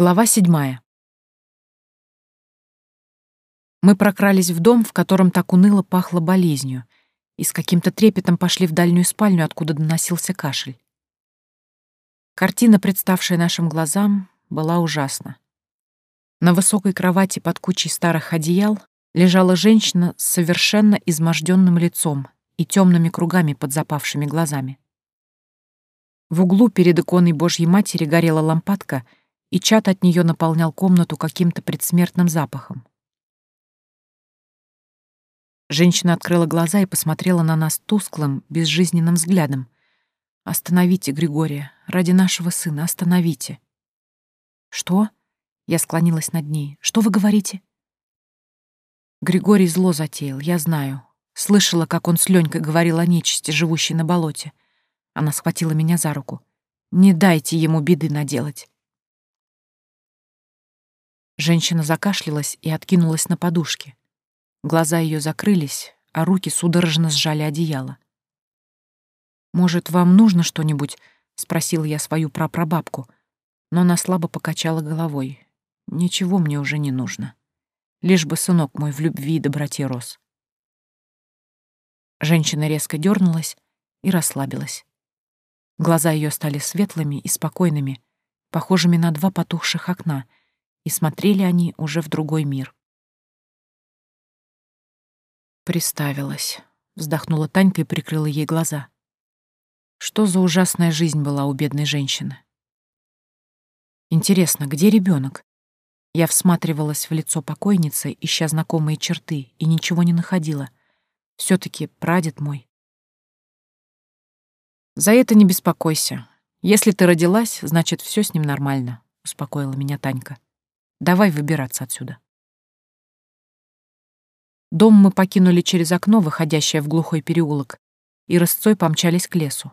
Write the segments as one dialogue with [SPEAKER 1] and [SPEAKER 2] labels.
[SPEAKER 1] Глава седьмая. Мы прокрались в дом, в котором так уныло пахло болезнью, и с каким-то трепетом пошли в дальнюю спальню, откуда доносился кашель. Картина, представшая нашим глазам, была ужасна. На высокой кровати под кучей старых одеял лежала женщина с совершенно изможденным лицом и темными кругами под запавшими глазами. В углу перед иконой Божьей Матери горела лампадка — и чат от нее наполнял комнату каким-то предсмертным запахом. Женщина открыла глаза и посмотрела на нас тусклым, безжизненным взглядом. «Остановите, Григория, ради нашего сына, остановите». «Что?» — я склонилась над ней. «Что вы говорите?» Григорий зло затеял, я знаю. Слышала, как он с Ленькой говорил о нечисти, живущей на болоте. Она схватила меня за руку. «Не дайте ему беды наделать. Женщина закашлялась и откинулась на подушке. Глаза ее закрылись, а руки судорожно сжали одеяло. «Может, вам нужно что-нибудь?» — спросила я свою прапрабабку, но она слабо покачала головой. «Ничего мне уже не нужно. Лишь бы сынок мой в любви и доброте рос». Женщина резко дернулась и расслабилась. Глаза ее стали светлыми и спокойными, похожими на два потухших окна — и смотрели они уже в другой мир. Приставилась, вздохнула Танька и прикрыла ей глаза. Что за ужасная жизнь была у бедной женщины? Интересно, где ребенок? Я всматривалась в лицо покойницы, ища знакомые черты, и ничего не находила. все таки прадед мой. За это не беспокойся. Если ты родилась, значит, все с ним нормально, успокоила меня Танька. Давай выбираться отсюда. Дом мы покинули через окно, выходящее в глухой переулок, и рысцой помчались к лесу.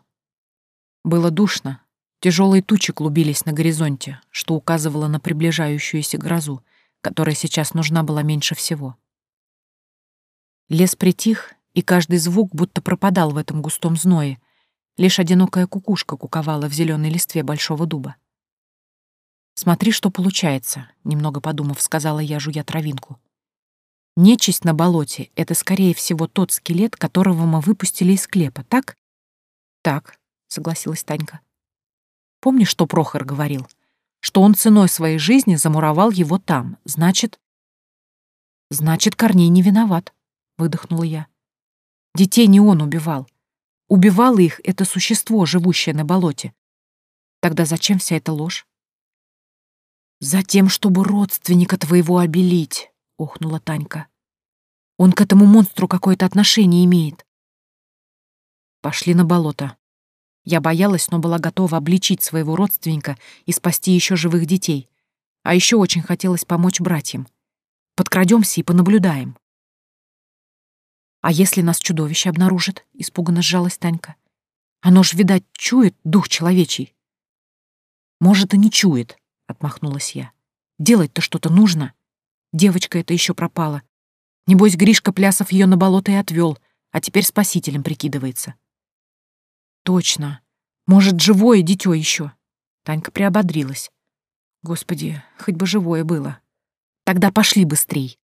[SPEAKER 1] Было душно, тяжелые тучи клубились на горизонте, что указывало на приближающуюся грозу, которая сейчас нужна была меньше всего. Лес притих, и каждый звук будто пропадал в этом густом зное, лишь одинокая кукушка куковала в зеленой листве большого дуба. «Смотри, что получается», — немного подумав, сказала я, жуя травинку. «Нечисть на болоте — это, скорее всего, тот скелет, которого мы выпустили из склепа, так?» «Так», — согласилась Танька. «Помнишь, что Прохор говорил? Что он ценой своей жизни замуровал его там. Значит...» «Значит, Корней не виноват», — выдохнула я. «Детей не он убивал. Убивало их это существо, живущее на болоте. Тогда зачем вся эта ложь?» «Затем, чтобы родственника твоего обелить», — охнула Танька. «Он к этому монстру какое-то отношение имеет». Пошли на болото. Я боялась, но была готова обличить своего родственника и спасти еще живых детей. А еще очень хотелось помочь братьям. Подкрадемся и понаблюдаем. «А если нас чудовище обнаружит?» — испуганно сжалась Танька. «Оно ж, видать, чует дух человечий». «Может, и не чует», — отмахнулась я. «Делать-то что-то нужно. Девочка эта еще пропала. Небось, Гришка Плясов ее на болото и отвел, а теперь спасителем прикидывается». «Точно. Может, живое дитё еще?» Танька приободрилась. «Господи, хоть бы живое было. Тогда пошли быстрей».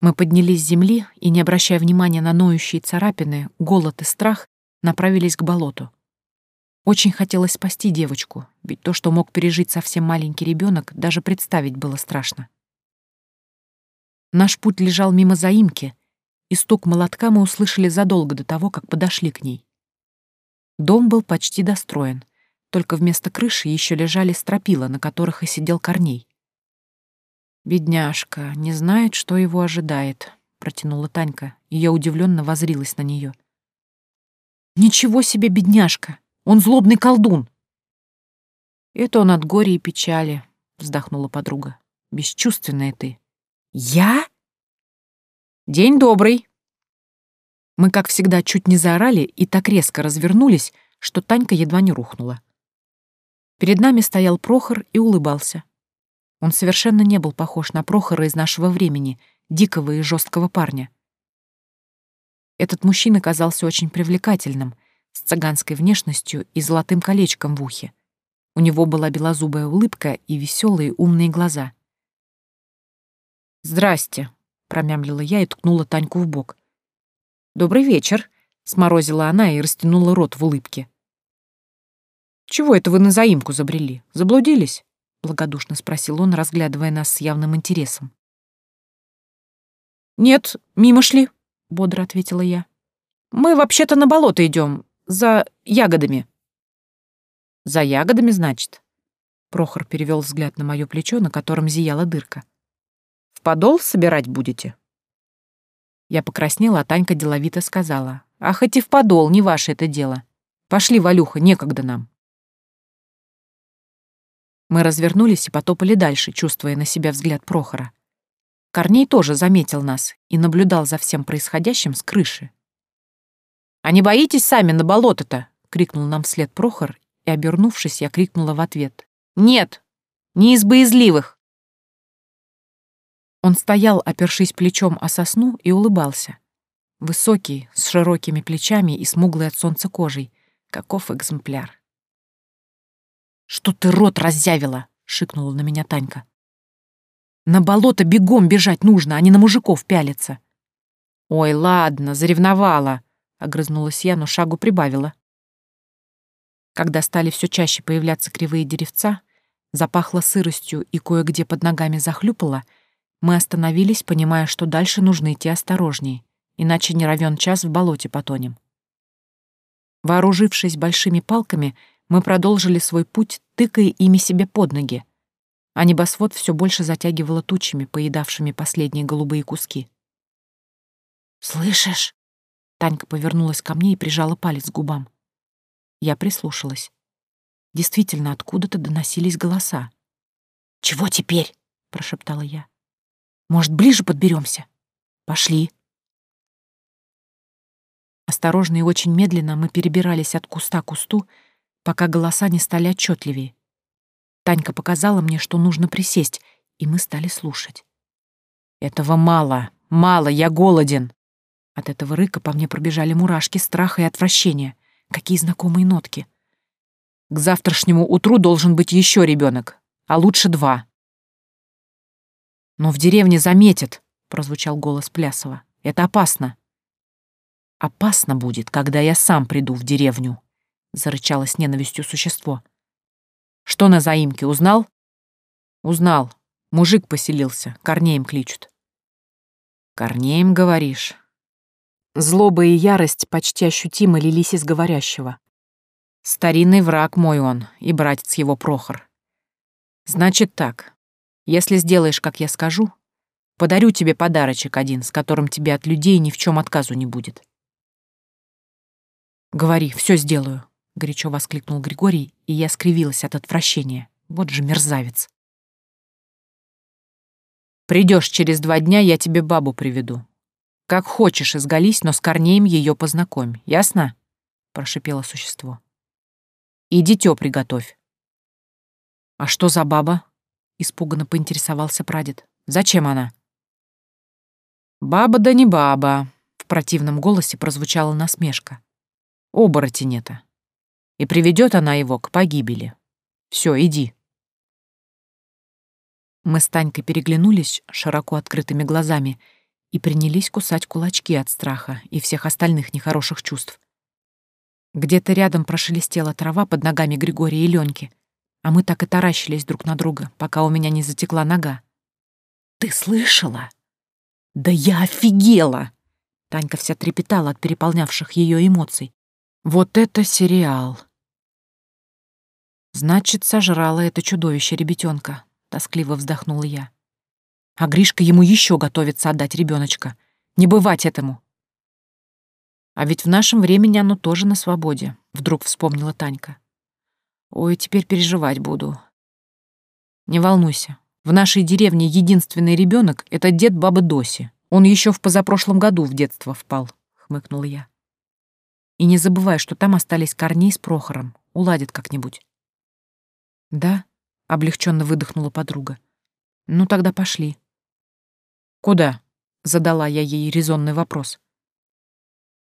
[SPEAKER 1] Мы поднялись с земли и, не обращая внимания на ноющие царапины, голод и страх, направились к болоту. Очень хотелось спасти девочку, ведь то, что мог пережить совсем маленький ребенок, даже представить было страшно. Наш путь лежал мимо заимки, и стук молотка мы услышали задолго до того, как подошли к ней. Дом был почти достроен, только вместо крыши еще лежали стропила, на которых и сидел Корней. «Бедняжка, не знает, что его ожидает», — протянула Танька, и я удивленно возрилась на нее. «Ничего себе, бедняжка! Он злобный колдун. Это он от горя и печали, вздохнула подруга. Бесчувственная ты. Я? День добрый. Мы, как всегда, чуть не заорали и так резко развернулись, что Танька едва не рухнула. Перед нами стоял Прохор и улыбался. Он совершенно не был похож на Прохора из нашего времени, дикого и жесткого парня. Этот мужчина казался очень привлекательным — с цыганской внешностью и золотым колечком в ухе. У него была белозубая улыбка и веселые умные глаза. «Здрасте», — промямлила я и ткнула Таньку в бок. «Добрый вечер», — сморозила она и растянула рот в улыбке. «Чего это вы на заимку забрели? Заблудились?» — благодушно спросил он, разглядывая нас с явным интересом. «Нет, мимо шли», — бодро ответила я. «Мы вообще-то на болото идем, за ягодами». «За ягодами, значит?» Прохор перевел взгляд на мое плечо, на котором зияла дырка. «В подол собирать будете?» Я покраснела, а Танька деловито сказала. «А хоть и в подол, не ваше это дело. Пошли, Валюха, некогда нам». Мы развернулись и потопали дальше, чувствуя на себя взгляд Прохора. Корней тоже заметил нас и наблюдал за всем происходящим с крыши. «А не боитесь сами на болото-то?» — крикнул нам вслед Прохор, и, обернувшись, я крикнула в ответ. «Нет! Не из боязливых!» Он стоял, опершись плечом о сосну, и улыбался. Высокий, с широкими плечами и смуглой от солнца кожей. Каков экземпляр. «Что ты рот раззявила?» — шикнула на меня Танька. «На болото бегом бежать нужно, а не на мужиков пялиться». «Ой, ладно, заревновала», — огрызнулась я, но шагу прибавила. Когда стали все чаще появляться кривые деревца, запахло сыростью и кое-где под ногами захлюпало, мы остановились, понимая, что дальше нужно идти осторожнее, иначе не равен час в болоте потонем. Вооружившись большими палками, мы продолжили свой путь, тыкая ими себе под ноги, а небосвод все больше затягивало тучами, поедавшими последние голубые куски. «Слышишь?» Танька повернулась ко мне и прижала палец к губам. Я прислушалась. Действительно, откуда-то доносились голоса. «Чего теперь?» — прошептала я. «Может, ближе подберемся? Пошли». Осторожно и очень медленно мы перебирались от куста к кусту, пока голоса не стали отчетливее. Танька показала мне, что нужно присесть, и мы стали слушать. «Этого мало, мало, я голоден!» От этого рыка по мне пробежали мурашки страха и отвращения. Какие знакомые нотки. К завтрашнему утру должен быть еще ребенок, а лучше два. «Но в деревне заметят», — прозвучал голос Плясова. «Это опасно». «Опасно будет, когда я сам приду в деревню», — зарычало с ненавистью существо. «Что на заимке, узнал?» «Узнал. Мужик поселился, Корнеем кличут». «Корнеем, говоришь?» Злоба и ярость почти ощутимо лились из говорящего. «Старинный враг мой он, и братец его Прохор. Значит так, если сделаешь, как я скажу, подарю тебе подарочек один, с которым тебе от людей ни в чем отказу не будет». «Говори, все сделаю», — горячо воскликнул Григорий, и я скривилась от отвращения. Вот же мерзавец. Придешь через два дня, я тебе бабу приведу. Как хочешь, изголись, но с Корнеем ее познакомь, ясно? Прошипело существо. И дитё приготовь. А что за баба? Испуганно поинтересовался прадед. Зачем она? Баба да не баба. В противном голосе прозвучала насмешка. Оборотень это. И приведет она его к погибели. Все, иди. Мы с Танькой переглянулись широко открытыми глазами и принялись кусать кулачки от страха и всех остальных нехороших чувств. Где-то рядом прошелестела трава под ногами Григория и Леньки, а мы так и таращились друг на друга, пока у меня не затекла нога. «Ты слышала?» «Да я офигела!» Танька вся трепетала от переполнявших ее эмоций. «Вот это сериал!» Значит, сожрала это чудовище ребятенка, тоскливо вздохнула я. А Гришка ему еще готовится отдать ребеночка. Не бывать этому. А ведь в нашем времени оно тоже на свободе, вдруг вспомнила Танька. Ой, теперь переживать буду. Не волнуйся. В нашей деревне единственный ребенок — это дед бабы Доси. Он еще в позапрошлом году в детство впал, хмыкнула я. И не забывай, что там остались Корней с Прохором. Уладят как-нибудь. «Да?» — облегченно выдохнула подруга. «Ну тогда пошли». «Куда?» — задала я ей резонный вопрос.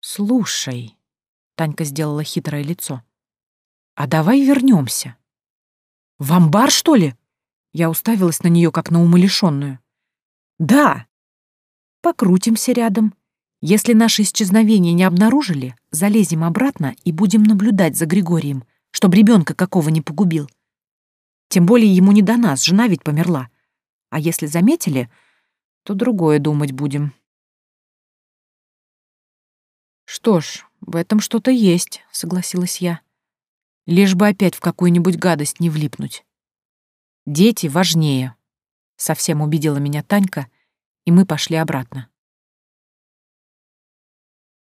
[SPEAKER 1] «Слушай», — Танька сделала хитрое лицо, — «а давай вернемся. В амбар, что ли? Я уставилась на нее, как на умалишенную. Да. Покрутимся рядом. Если наше исчезновение не обнаружили, залезем обратно и будем наблюдать за Григорием, чтобы ребенка какого не погубил. Тем более ему не до нас, жена ведь померла. А если заметили, то другое думать будем. Что ж, в этом что-то есть, согласилась я. Лишь бы опять в какую-нибудь гадость не влипнуть. Дети важнее, совсем убедила меня Танька, и мы пошли обратно.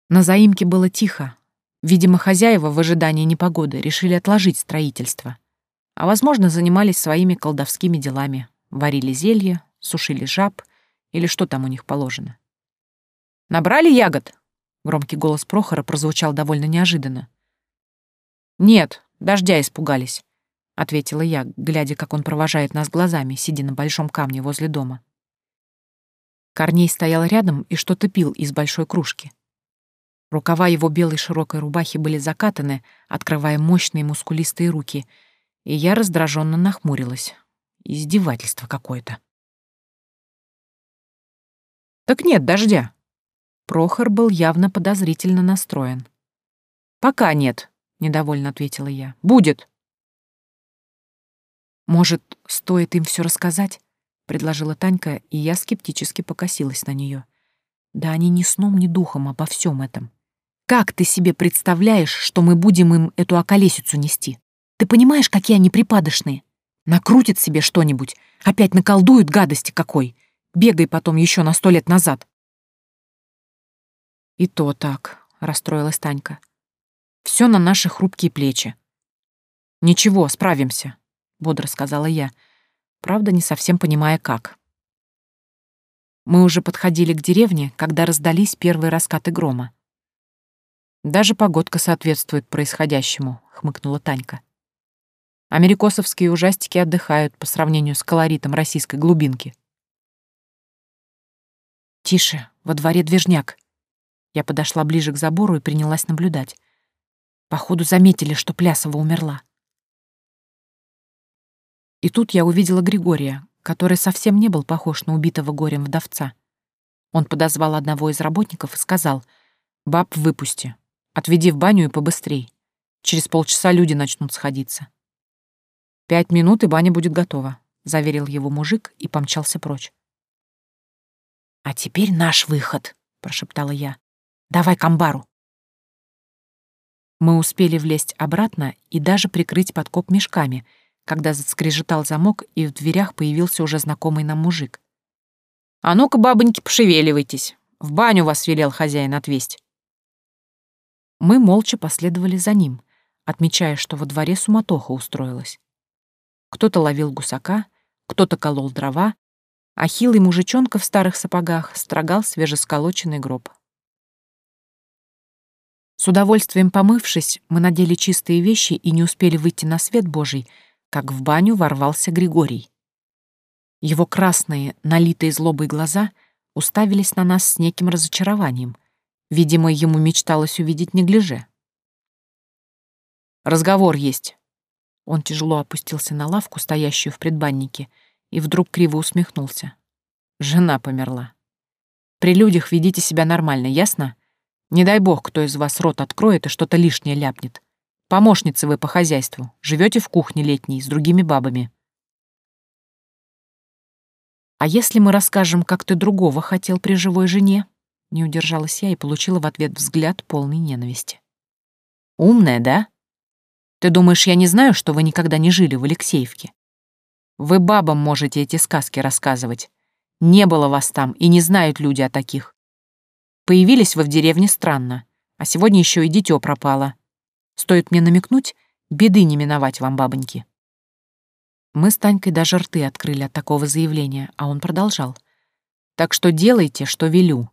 [SPEAKER 1] На заимке было тихо. Видимо, хозяева в ожидании непогоды решили отложить строительство. А, возможно, занимались своими колдовскими делами. Варили зелье, сушили жаб или что там у них положено. «Набрали ягод?» Громкий голос Прохора прозвучал довольно неожиданно. «Нет, дождя испугались», — ответила я, глядя, как он провожает нас глазами, сидя на большом камне возле дома. Корней стоял рядом и что-то пил из большой кружки. Рукава его белой широкой рубахи были закатаны, открывая мощные мускулистые руки, и я раздраженно нахмурилась. Издевательство какое-то. «Так нет дождя». Прохор был явно подозрительно настроен. «Пока нет», — недовольно ответила я. «Будет». «Может, стоит им все рассказать?» — предложила Танька, и я скептически покосилась на нее. «Да они ни сном, ни духом обо всем этом. Как ты себе представляешь, что мы будем им эту околесицу нести? Ты понимаешь, какие они припадочные? Накрутит себе что-нибудь, опять наколдуют гадости какой. Бегай потом еще на сто лет назад. И то так, расстроилась Танька. Все на наши хрупкие плечи. Ничего, справимся, бодро сказала я, правда, не совсем понимая, как. Мы уже подходили к деревне, когда раздались первые раскаты грома. Даже погодка соответствует происходящему, хмыкнула Танька. Америкосовские ужастики отдыхают по сравнению с колоритом российской глубинки. «Тише, во дворе движняк». Я подошла ближе к забору и принялась наблюдать. Походу, заметили, что Плясова умерла. И тут я увидела Григория, который совсем не был похож на убитого горем вдовца. Он подозвал одного из работников и сказал, «Баб, выпусти. Отведи в баню и побыстрей. Через полчаса люди начнут сходиться». «Пять минут, и баня будет готова», — заверил его мужик и помчался прочь. «А теперь наш выход», — прошептала я. «Давай к амбару». Мы успели влезть обратно и даже прикрыть подкоп мешками, когда заскрежетал замок, и в дверях появился уже знакомый нам мужик. «А ну-ка, бабоньки, пошевеливайтесь! В баню вас велел хозяин отвесть». Мы молча последовали за ним, отмечая, что во дворе суматоха устроилась. Кто-то ловил гусака, кто-то колол дрова, а хилый мужичонка в старых сапогах строгал свежесколоченный гроб. С удовольствием помывшись, мы надели чистые вещи и не успели выйти на свет Божий, как в баню ворвался Григорий. Его красные, налитые злобой глаза уставились на нас с неким разочарованием. Видимо, ему мечталось увидеть неглиже. «Разговор есть», он тяжело опустился на лавку, стоящую в предбаннике, и вдруг криво усмехнулся. Жена померла. При людях ведите себя нормально, ясно? Не дай бог, кто из вас рот откроет и что-то лишнее ляпнет. Помощницы вы по хозяйству, живете в кухне летней с другими бабами. А если мы расскажем, как ты другого хотел при живой жене? Не удержалась я и получила в ответ взгляд полный ненависти. Умная, да? Ты думаешь, я не знаю, что вы никогда не жили в Алексеевке? Вы бабам можете эти сказки рассказывать. Не было вас там, и не знают люди о таких. Появились вы в деревне странно, а сегодня еще и дитё пропало. Стоит мне намекнуть, беды не миновать вам, бабоньки. Мы с Танькой даже рты открыли от такого заявления, а он продолжал. Так что делайте, что велю.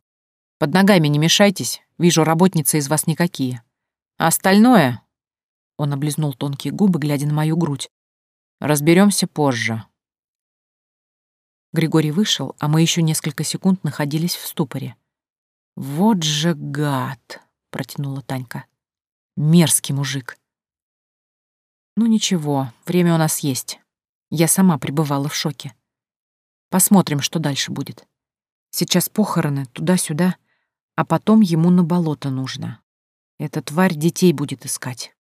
[SPEAKER 1] Под ногами не мешайтесь, вижу, работницы из вас никакие. А остальное он облизнул тонкие губы, глядя на мою грудь. Разберемся позже. Григорий вышел, а мы еще несколько секунд находились в ступоре. «Вот же гад!» — протянула Танька. «Мерзкий мужик!» «Ну ничего, время у нас есть. Я сама пребывала в шоке. Посмотрим, что дальше будет. Сейчас похороны, туда-сюда, а потом ему на болото нужно. Эта тварь детей будет искать.